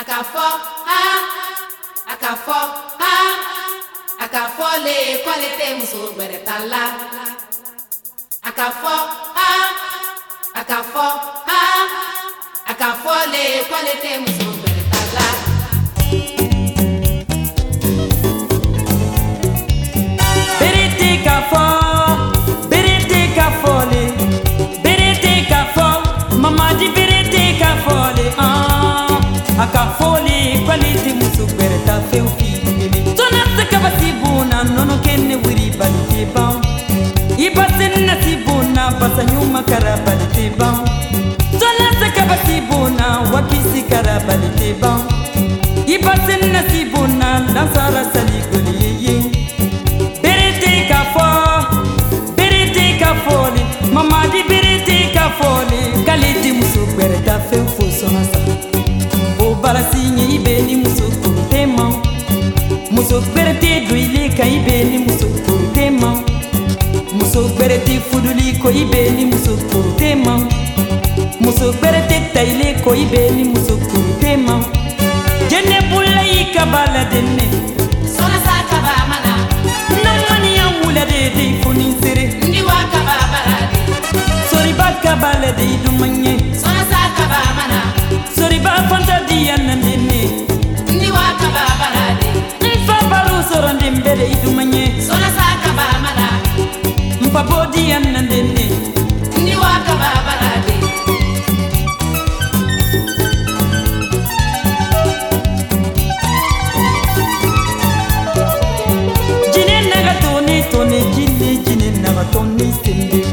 àkàfọ́ á àkàfọ́ á àkàfọ́ lè kọ́lé tẹ́ mùsùlùmí gbẹ̀rẹ̀ ta la àkàfọ́ á àkàfọ́ á àkàfọ́ lè kọ́lé tẹ́ mùsùlùmí gbẹ̀rẹ̀. superta feu fiini tona sekaba sibuna nono kene wiri baliti bao ibasenna sibuna basa nyuma kara baliti bao tona sekaba sibuna wakisi kara baliti bao ibasenna sibuna lansara sali goli yeye berete kafo berete kafoli mamadi berete kafoli kaliti musu bereta feu fo sonasa o balasinya fuduli kan i bɛ ni muso furu tɛ ma muso gbɛrɛ tɛ fuduli ko i bɛ ni muso furu tɛ ma muso gbɛrɛ tɛ tayile ko i bɛ ni muso furu tɛ ma jɛnɛbula i ka ba la deni Jine naga toni toni jine jine naga toni sende.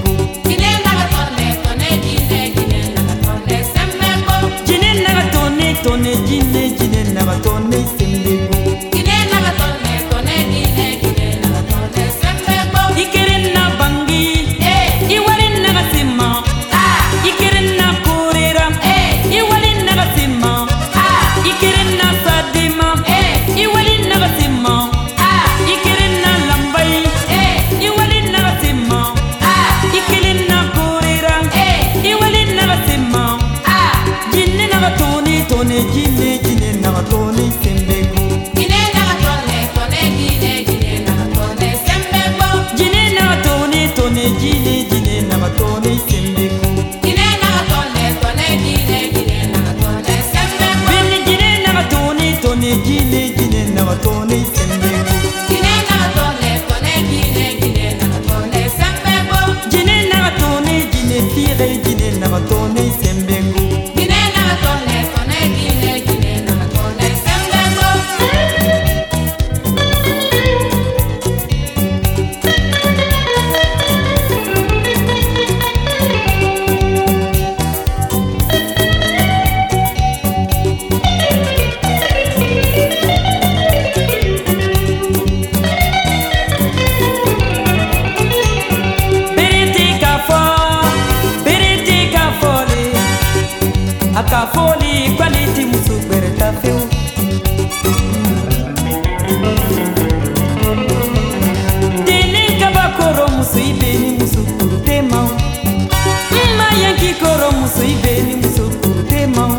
Masirikoro muso ibe ni muso kuru te mau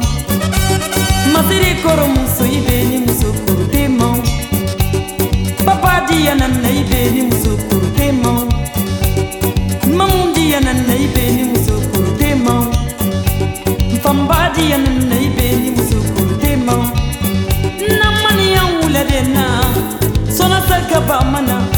Masirikoro muso ibe ni muso Papa di nana ibe ni muso kuru te mau Mamu diya nana ibe ni muso kuru te mau Mfamba diya nana ibe ni Namani ya ula dena Sona sakaba ba mana